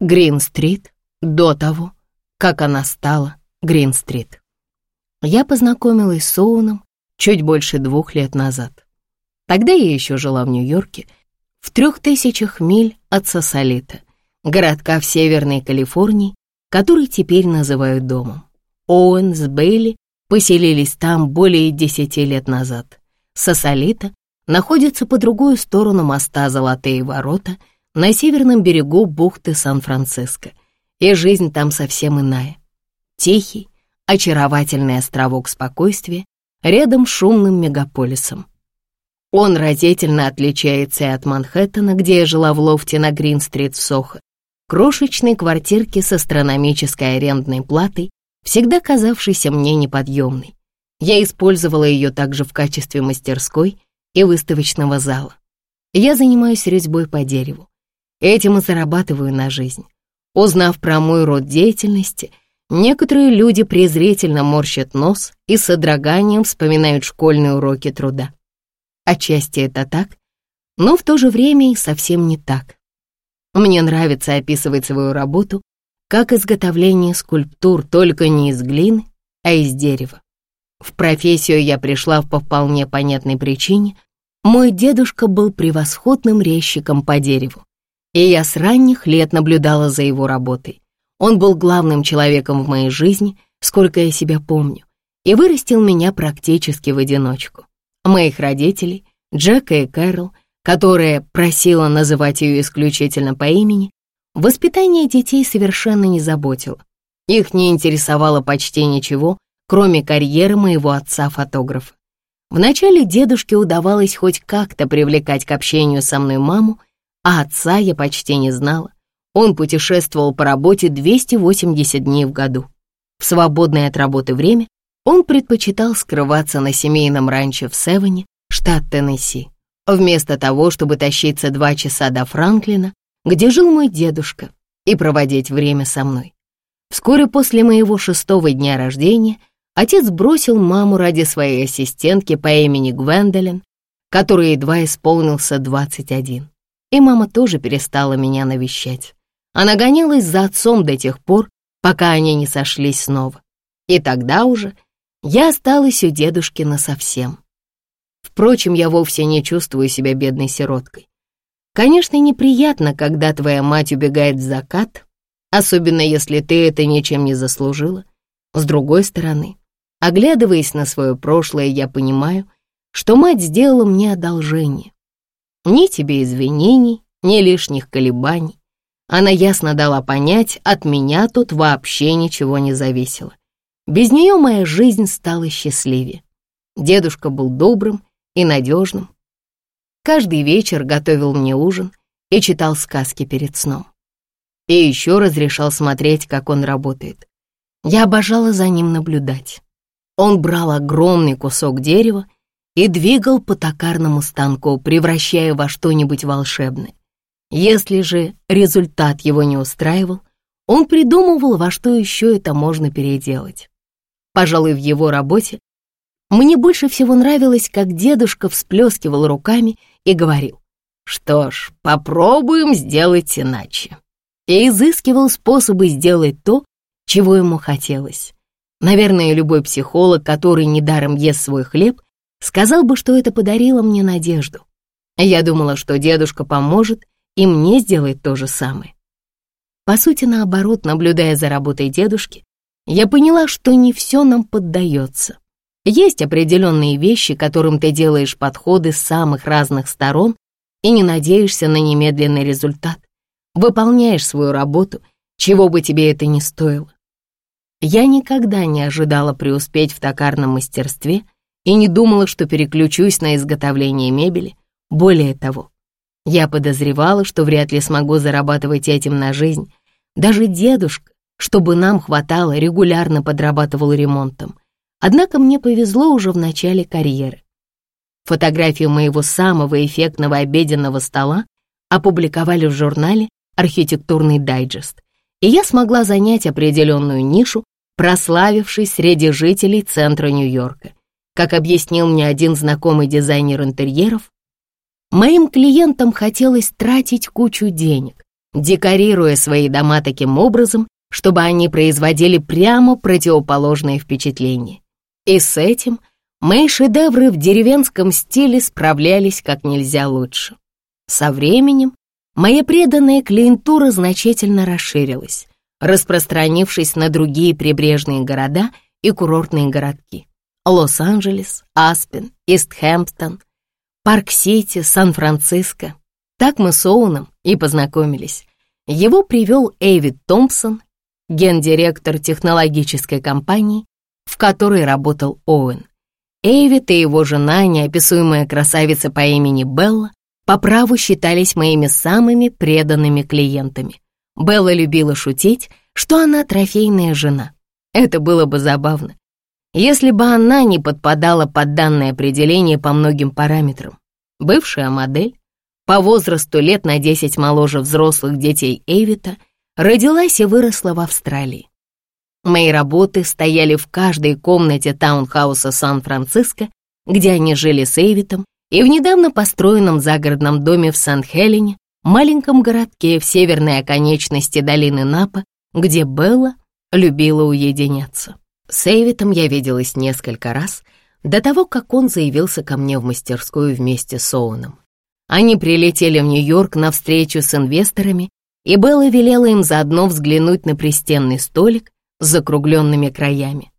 Грин-стрит до того, как она стала Грин-стрит. Я познакомилась с Оуном чуть больше двух лет назад. Тогда я еще жила в Нью-Йорке, в трех тысячах миль от Сосолита, городка в Северной Калифорнии, который теперь называют домом. Оуэн с Бейли поселились там более десяти лет назад. Сосолита находится по другую сторону моста Золотые ворота на северном берегу бухты Сан-Франциско, и жизнь там совсем иная. Тихий, очаровательный островок спокойствия рядом с шумным мегаполисом. Он разительно отличается и от Манхэттена, где я жила в лофте на Грин-стрит в Сохо, крошечной квартирке с астрономической арендной платой, всегда казавшейся мне неподъемной. Я использовала ее также в качестве мастерской и выставочного зала. Я занимаюсь резьбой по дереву. Этим и зарабатываю на жизнь. Узнав про мой род деятельности, некоторые люди презрительно морщат нос и с содроганием вспоминают школьные уроки труда. Отчасти это так, но в то же время и совсем не так. Мне нравится описывать свою работу как изготовление скульптур только не из глины, а из дерева. В профессию я пришла по вполне понятной причине. Мой дедушка был превосходным резчиком по дереву, и я с ранних лет наблюдала за его работой. Он был главным человеком в моей жизни, сколько я себя помню, и вырастил меня практически в одиночку. Моих родителей, Джека и Кэрол, которая просила называть ее исключительно по имени, воспитание детей совершенно не заботило. Их не интересовало почти ничего, кроме карьеры моего отца-фотографа. Вначале дедушке удавалось хоть как-то привлекать к общению со мной маму, а отца я почти не знала. Он путешествовал по работе 280 дней в году. В свободное от работы время он предпочитал скрываться на семейном ранчо в Севене, штат Теннесси, вместо того, чтобы тащиться два часа до Франклина, где жил мой дедушка, и проводить время со мной. Вскоре после моего шестого дня рождения Отец бросил маму ради своей ассистентки по имени Гвендолин, которой едва исполнился 21. И мама тоже перестала меня навещать. Она гонялась за отцом до тех пор, пока они не сошлись снова. И тогда уже я осталась у дедушки насовсем. Впрочем, я вовсе не чувствую себя бедной сироткой. Конечно, неприятно, когда твоя мать убегает в закат, особенно если ты это ничем не заслужила. С другой стороны, Оглядываясь на свое прошлое, я понимаю, что мать сделала мне одолжение. Ни тебе извинений, ни лишних колебаний. Она ясно дала понять, от меня тут вообще ничего не зависело. Без нее моя жизнь стала счастливее. Дедушка был добрым и надежным. Каждый вечер готовил мне ужин и читал сказки перед сном. И еще разрешал смотреть, как он работает. Я обожала за ним наблюдать. Он брал огромный кусок дерева и двигал по токарному станку, превращая во что-нибудь волшебное. Если же результат его не устраивал, он придумывал, во что еще это можно переделать. Пожалуй, в его работе мне больше всего нравилось, как дедушка всплескивал руками и говорил, «Что ж, попробуем сделать иначе». И изыскивал способы сделать то, чего ему хотелось. Наверное, любой психолог, который недаром ест свой хлеб, сказал бы, что это подарило мне надежду. Я думала, что дедушка поможет и мне сделает то же самое. По сути, наоборот, наблюдая за работой дедушки, я поняла, что не все нам поддается. Есть определенные вещи, которым ты делаешь подходы с самых разных сторон и не надеешься на немедленный результат. Выполняешь свою работу, чего бы тебе это ни стоило. Я никогда не ожидала преуспеть в токарном мастерстве и не думала, что переключусь на изготовление мебели. Более того, я подозревала, что вряд ли смогу зарабатывать этим на жизнь. Даже дедушка, чтобы нам хватало, регулярно подрабатывал ремонтом. Однако мне повезло уже в начале карьеры. Фотографию моего самого эффектного обеденного стола опубликовали в журнале «Архитектурный дайджест», и я смогла занять определенную нишу прославившись среди жителей центра Нью-Йорка. Как объяснил мне один знакомый дизайнер интерьеров, моим клиентам хотелось тратить кучу денег, декорируя свои дома таким образом, чтобы они производили прямо противоположное впечатление. И с этим мои шедевры в деревенском стиле справлялись как нельзя лучше. Со временем моя преданная клиентура значительно расширилась, распространившись на другие прибрежные города и курортные городки. Лос-Анджелес, Аспен, Истхэмптон, Парк-Сити, Сан-Франциско. Так мы с Оуэном и познакомились. Его привел Эйвид Томпсон, гендиректор технологической компании, в которой работал Оуэн. Эйвид и его жена, неописуемая красавица по имени Белла, по праву считались моими самыми преданными клиентами. Белла любила шутить, что она трофейная жена. Это было бы забавно, если бы она не подпадала под данное определение по многим параметрам. Бывшая модель, по возрасту лет на 10 моложе взрослых детей Эйвита, родилась и выросла в Австралии. Мои работы стояли в каждой комнате таунхауса Сан-Франциско, где они жили с Эйвитом, и в недавно построенном загородном доме в Сан-Хелене, маленьком городке в северной оконечности долины Напа, где Белла любила уединяться. С Эйвитом я виделась несколько раз до того, как он заявился ко мне в мастерскую вместе с Оуэном. Они прилетели в Нью-Йорк на встречу с инвесторами, и Белла велела им заодно взглянуть на пристенный столик с закругленными краями,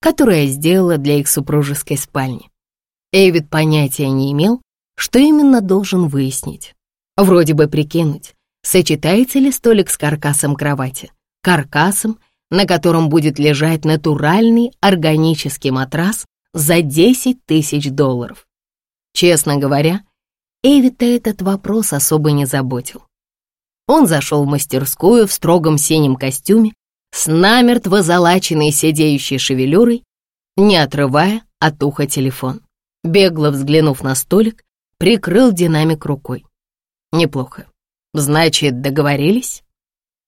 который я сделала для их супружеской спальни. Эйвид понятия не имел, что именно должен выяснить. Вроде бы прикинуть, сочетается ли столик с каркасом кровати, каркасом, на котором будет лежать натуральный органический матрас за 10 тысяч долларов. Честно говоря, Эвита этот вопрос особо не заботил. Он зашел в мастерскую в строгом синем костюме с намертво залаченной сидеющей шевелюрой, не отрывая от уха телефон. Бегло взглянув на столик, прикрыл динамик рукой. Неплохо. Значит, договорились?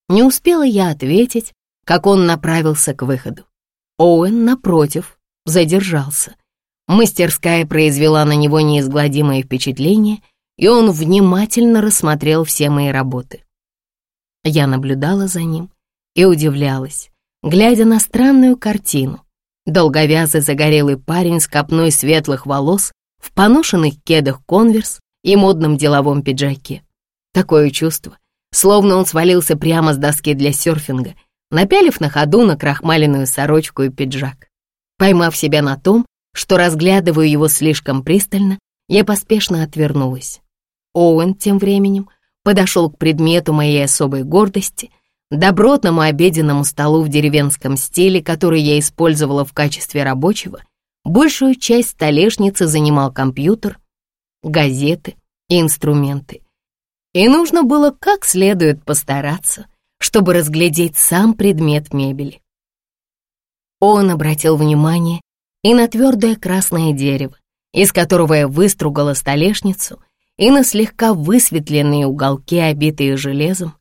Не успела я ответить, как он направился к выходу. Оуэн, напротив, задержался. Мастерская произвела на него неизгладимое впечатление, и он внимательно рассмотрел все мои работы. Я наблюдала за ним и удивлялась, глядя на странную картину. Долговязый загорелый парень с копной светлых волос в поношенных кедах конверс и модном деловом пиджаке. Такое чувство, словно он свалился прямо с доски для серфинга — напялив на ходу на крахмаленную сорочку и пиджак. Поймав себя на том, что разглядываю его слишком пристально, я поспешно отвернулась. Оуэн тем временем подошел к предмету моей особой гордости, добротному обеденному столу в деревенском стиле, который я использовала в качестве рабочего. Большую часть столешницы занимал компьютер, газеты и инструменты. И нужно было как следует постараться — чтобы разглядеть сам предмет мебели. Он обратил внимание и на твердое красное дерево, из которого я выстругала столешницу, и на слегка высветленные уголки, обитые железом.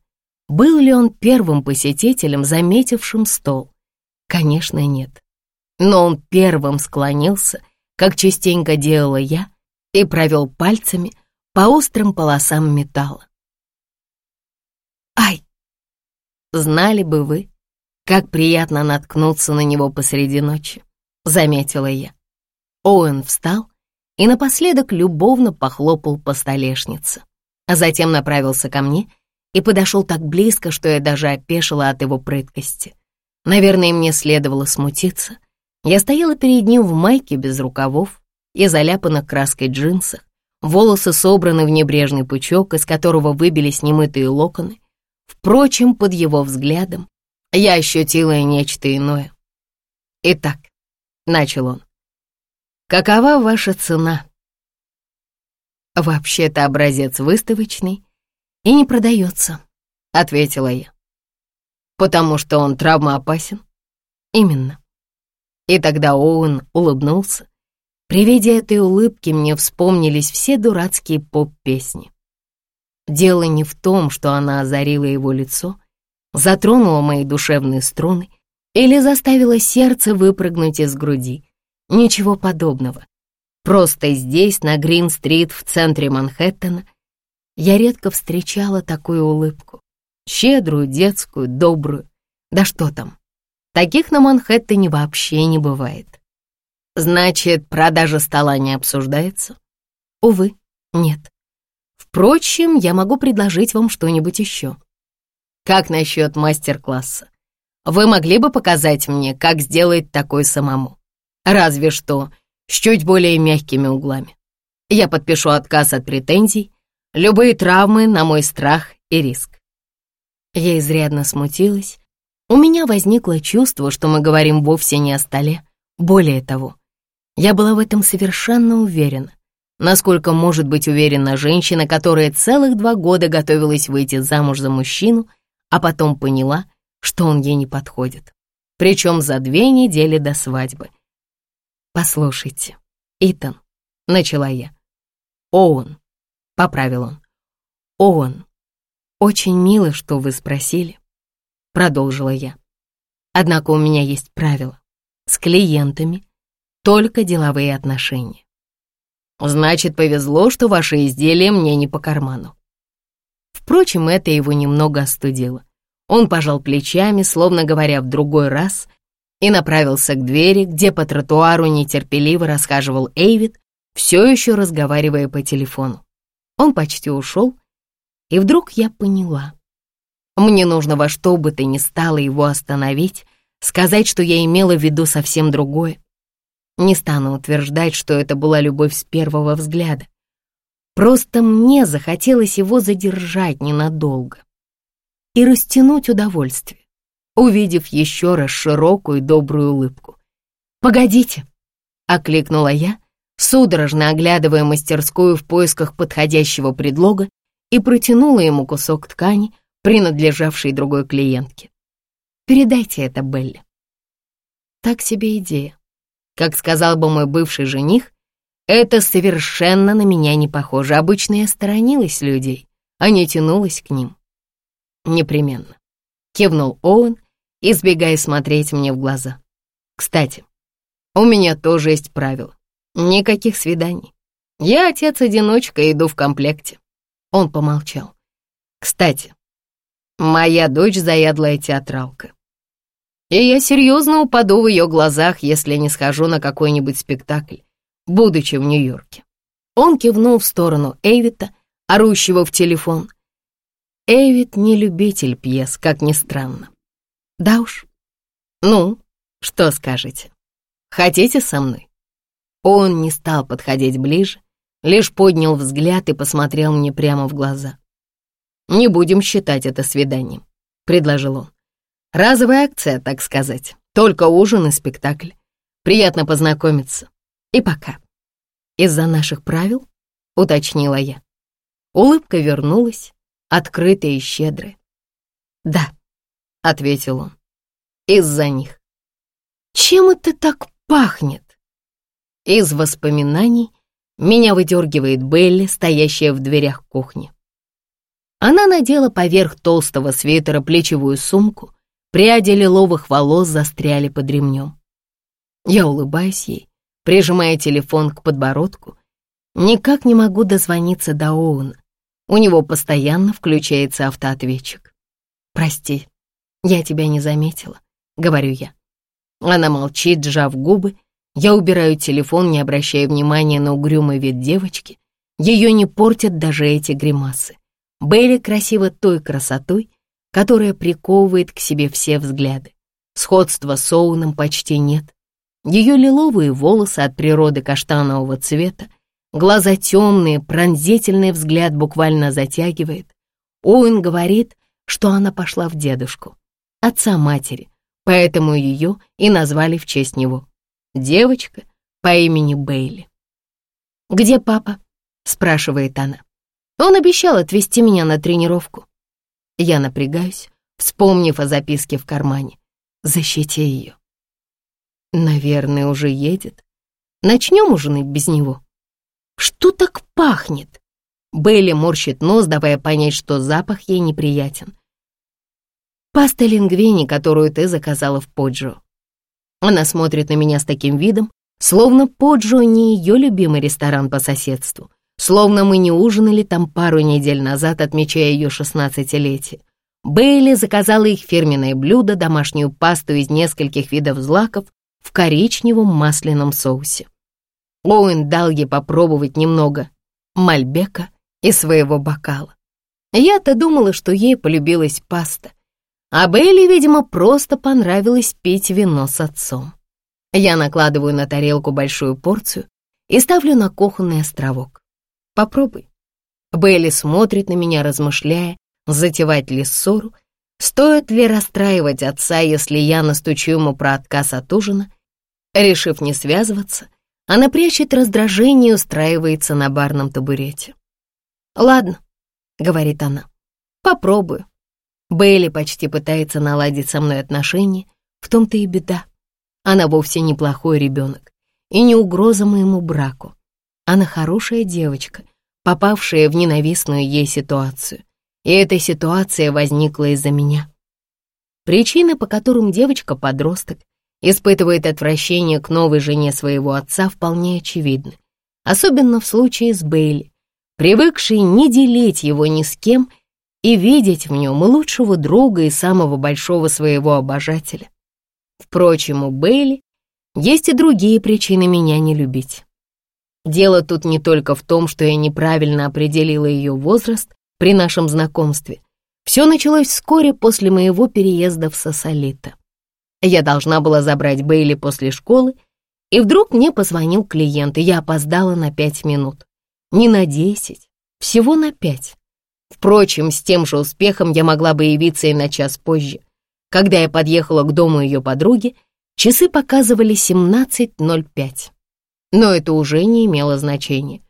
Был ли он первым посетителем, заметившим стол? Конечно, нет. Но он первым склонился, как частенько делала я, и провел пальцами по острым полосам металла. «Ай!» Знали бы вы, как приятно наткнуться на него посреди ночи, заметила я. Оуэн встал и напоследок любовно похлопал по столешнице, а затем направился ко мне и подошел так близко, что я даже опешила от его прыткости. Наверное, мне следовало смутиться. Я стояла перед ним в майке без рукавов и заляпанных краской джинсах, волосы собраны в небрежный пучок, из которого выбились немытые локоны, Впрочем, под его взглядом я ощутила нечто иное. «Итак», — начал он, — «какова ваша цена?» «Вообще-то образец выставочный и не продается», — ответила я. «Потому что он травмоопасен?» «Именно». И тогда Оуэн улыбнулся. При виде этой улыбки мне вспомнились все дурацкие поп-песни. Дело не в том, что она озарила его лицо, затронула мои душевные струны или заставила сердце выпрыгнуть из груди. Ничего подобного. Просто здесь, на Грин-стрит, в центре Манхэттена, я редко встречала такую улыбку. Щедрую, детскую, добрую. Да что там, таких на Манхэттене вообще не бывает. Значит, продажа стола не обсуждается? Увы, нет. Впрочем, я могу предложить вам что-нибудь еще. Как насчет мастер-класса? Вы могли бы показать мне, как сделать такой самому? Разве что с чуть более мягкими углами. Я подпишу отказ от претензий, любые травмы на мой страх и риск. Я изрядно смутилась. У меня возникло чувство, что мы говорим вовсе не о столе. Более того, я была в этом совершенно уверена. Насколько может быть уверена женщина, которая целых два года готовилась выйти замуж за мужчину, а потом поняла, что он ей не подходит. Причем за две недели до свадьбы. «Послушайте, Итан», — начала я. «Оуэн», — поправил он. «Оуэн, очень мило, что вы спросили», — продолжила я. «Однако у меня есть правило. С клиентами только деловые отношения. Значит, повезло, что ваши изделия мне не по карману. Впрочем, это его немного остудило. Он пожал плечами, словно говоря в другой раз, и направился к двери, где по тротуару нетерпеливо расхаживал Эйвид, все еще разговаривая по телефону. Он почти ушел, и вдруг я поняла. Мне нужно во что бы то ни стало его остановить, сказать, что я имела в виду совсем другое. Не стану утверждать, что это была любовь с первого взгляда. Просто мне захотелось его задержать ненадолго и растянуть удовольствие, увидев еще раз широкую добрую улыбку. «Погодите!» — окликнула я, судорожно оглядывая мастерскую в поисках подходящего предлога и протянула ему кусок ткани, принадлежавший другой клиентке. «Передайте это Белли». Так себе идея. Как сказал бы мой бывший жених, это совершенно на меня не похоже. Обычно я сторонилась людей, а не тянулась к ним. Непременно. Кивнул Оуэн, избегая смотреть мне в глаза. Кстати, у меня тоже есть правило. Никаких свиданий. Я отец-одиночка иду в комплекте. Он помолчал. Кстати, моя дочь заядлая театралка. И я серьезно упаду в ее глазах, если не схожу на какой-нибудь спектакль, будучи в Нью-Йорке. Он кивнул в сторону Эйвита, орущего в телефон. Эйвит не любитель пьес, как ни странно. Да уж. Ну, что скажете? Хотите со мной? Он не стал подходить ближе, лишь поднял взгляд и посмотрел мне прямо в глаза. «Не будем считать это свиданием», — предложил он. Разовая акция, так сказать. Только ужин и спектакль. Приятно познакомиться. И пока. Из-за наших правил, уточнила я. Улыбка вернулась, открытая и щедрая. Да, ответил он. Из-за них. Чем это так пахнет? Из воспоминаний меня выдергивает Белли, стоящая в дверях кухни. Она надела поверх толстого свитера плечевую сумку, Пряди лиловых волос застряли под ремнем. Я улыбаюсь ей, прижимая телефон к подбородку. Никак не могу дозвониться до Оуна. У него постоянно включается автоответчик. «Прости, я тебя не заметила», — говорю я. Она молчит, сжав губы. Я убираю телефон, не обращая внимания на угрюмый вид девочки. Ее не портят даже эти гримасы. Белли красива той красотой, которая приковывает к себе все взгляды. Сходства с Оуном почти нет. Ее лиловые волосы от природы каштанового цвета, глаза темные, пронзительный взгляд буквально затягивает. Оуэн говорит, что она пошла в дедушку, отца матери, поэтому ее и назвали в честь него. Девочка по имени Бейли. «Где папа?» — спрашивает она. «Он обещал отвезти меня на тренировку. Я напрягаюсь, вспомнив о записке в кармане. Защите ее. Наверное, уже едет. Начнем ужинать без него. Что так пахнет? Белли морщит нос, давая понять, что запах ей неприятен. Паста лингвини, которую ты заказала в Поджо. Она смотрит на меня с таким видом, словно Поджо не ее любимый ресторан по соседству словно мы не ужинали там пару недель назад, отмечая ее шестнадцатилетие. Бейли заказала их фирменное блюдо, домашнюю пасту из нескольких видов злаков в коричневом масляном соусе. Оуэн дал ей попробовать немного мальбека из своего бокала. Я-то думала, что ей полюбилась паста, а Бейли, видимо, просто понравилось пить вино с отцом. Я накладываю на тарелку большую порцию и ставлю на кухонный островок. Попробуй. Бейли смотрит на меня, размышляя, затевать ли ссору, стоит ли расстраивать отца, если я настучу ему про отказ от ужина. Решив не связываться, она прячет раздражение и устраивается на барном табурете. «Ладно», — говорит она, — «попробую». Бейли почти пытается наладить со мной отношения, в том-то и беда. Она вовсе неплохой ребенок и не угроза моему браку. Она хорошая девочка, попавшая в ненавистную ей ситуацию. И эта ситуация возникла из-за меня. Причины, по которым девочка-подросток испытывает отвращение к новой жене своего отца, вполне очевидны. Особенно в случае с Бейли, привыкшей не делить его ни с кем и видеть в нем лучшего друга и самого большого своего обожателя. Впрочем, у Бейли есть и другие причины меня не любить. Дело тут не только в том, что я неправильно определила ее возраст при нашем знакомстве. Все началось вскоре после моего переезда в Сосолито. Я должна была забрать Бейли после школы, и вдруг мне позвонил клиент, и я опоздала на пять минут. Не на десять, всего на пять. Впрочем, с тем же успехом я могла бы явиться и на час позже. Когда я подъехала к дому ее подруги, часы показывали 17.05. Но это уже не имело значения.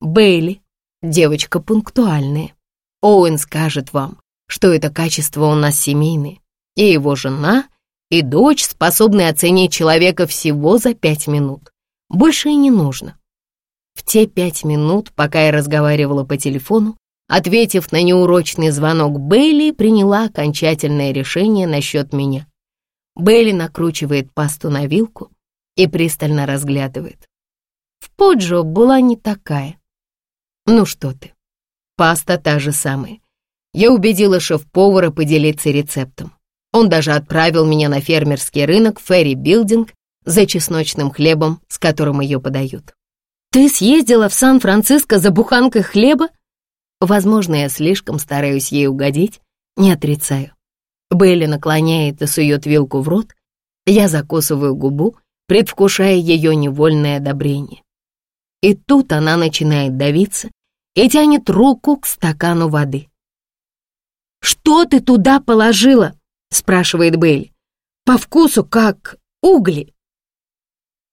Бейли — девочка пунктуальная. Оуэн скажет вам, что это качество у нас семейное, и его жена и дочь способны оценить человека всего за пять минут. Больше и не нужно. В те пять минут, пока я разговаривала по телефону, ответив на неурочный звонок, Бейли приняла окончательное решение насчет меня. Бейли накручивает пасту на вилку и пристально разглядывает. В Поджо была не такая. Ну что ты, паста та же самая. Я убедила шеф-повара поделиться рецептом. Он даже отправил меня на фермерский рынок Ферри Билдинг за чесночным хлебом, с которым ее подают. «Ты съездила в Сан-Франциско за буханкой хлеба?» Возможно, я слишком стараюсь ей угодить, не отрицаю. Белли наклоняет и сует вилку в рот, я закусываю губу, предвкушая ее невольное одобрение. И тут она начинает давиться и тянет руку к стакану воды. «Что ты туда положила?» — спрашивает Белли. «По вкусу как угли».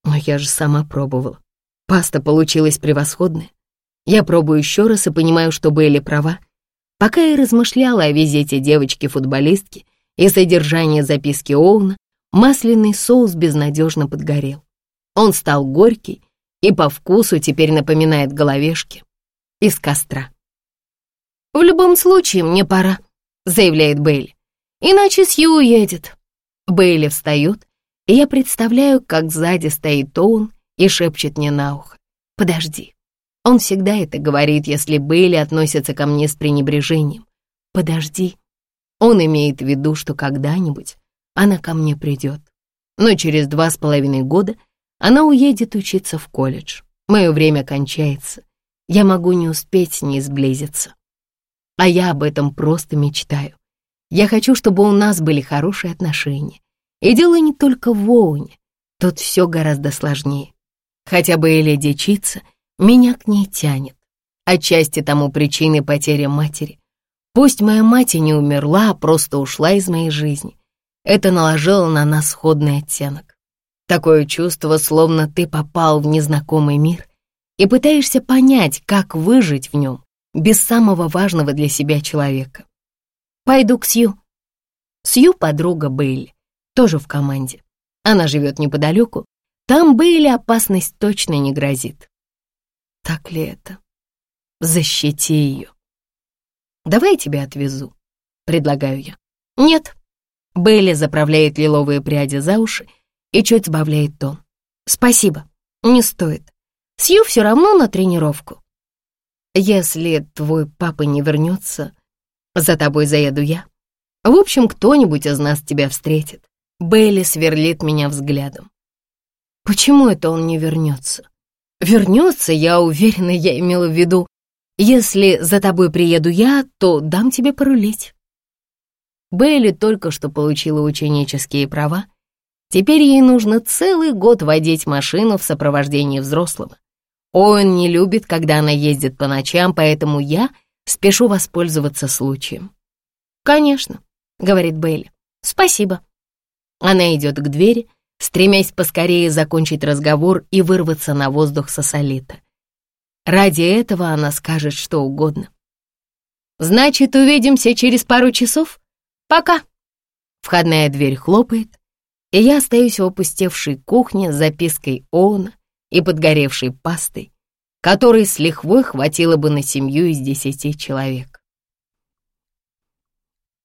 Но я же сама пробовала. Паста получилась превосходная. Я пробую еще раз и понимаю, что Белли права. Пока я размышляла о визите девочки-футболистки и содержании записки Оуна, масляный соус безнадежно подгорел. Он стал горький и по вкусу теперь напоминает головешки из костра. «В любом случае мне пора», — заявляет Бейли. «Иначе Сью уедет». Бейли встает, и я представляю, как сзади стоит Оун и шепчет мне на ухо. «Подожди». Он всегда это говорит, если Бейли относится ко мне с пренебрежением. «Подожди». Он имеет в виду, что когда-нибудь она ко мне придет. Но через два с половиной года она уедет учиться в колледж. Мое время кончается. Я могу не успеть с ней сблизиться. А я об этом просто мечтаю. Я хочу, чтобы у нас были хорошие отношения. И дело не только в Воуне. Тут все гораздо сложнее. Хотя бы Эля дичится, меня к ней тянет. Отчасти тому причиной потеря матери. Пусть моя мать и не умерла, а просто ушла из моей жизни. Это наложило на нас сходный оттенок. Такое чувство, словно ты попал в незнакомый мир и пытаешься понять, как выжить в нем без самого важного для себя человека. Пойду к Сью. Сью — подруга Бейли, тоже в команде. Она живет неподалеку. Там Бейли опасность точно не грозит. Так ли это? Защити ее. Давай я тебя отвезу, предлагаю я. Нет. Бейли заправляет лиловые пряди за уши и чуть сбавляет тон. «Спасибо, не стоит. Сью все равно на тренировку. Если твой папа не вернется, за тобой заеду я. В общем, кто-нибудь из нас тебя встретит. Бейли сверлит меня взглядом. Почему это он не вернется? Вернется, я уверена, я имела в виду. Если за тобой приеду я, то дам тебе порулить. Бейли только что получила ученические права. Теперь ей нужно целый год водить машину в сопровождении взрослого. Он не любит, когда она ездит по ночам, поэтому я спешу воспользоваться случаем. «Конечно», — говорит Бейли. «Спасибо». Она идет к двери, стремясь поскорее закончить разговор и вырваться на воздух со солита. Ради этого она скажет что угодно. «Значит, увидимся через пару часов? Пока!» Входная дверь хлопает, и я остаюсь в опустевшей кухне с запиской Оуна и подгоревшей пастой, которой с лихвой хватило бы на семью из десяти человек.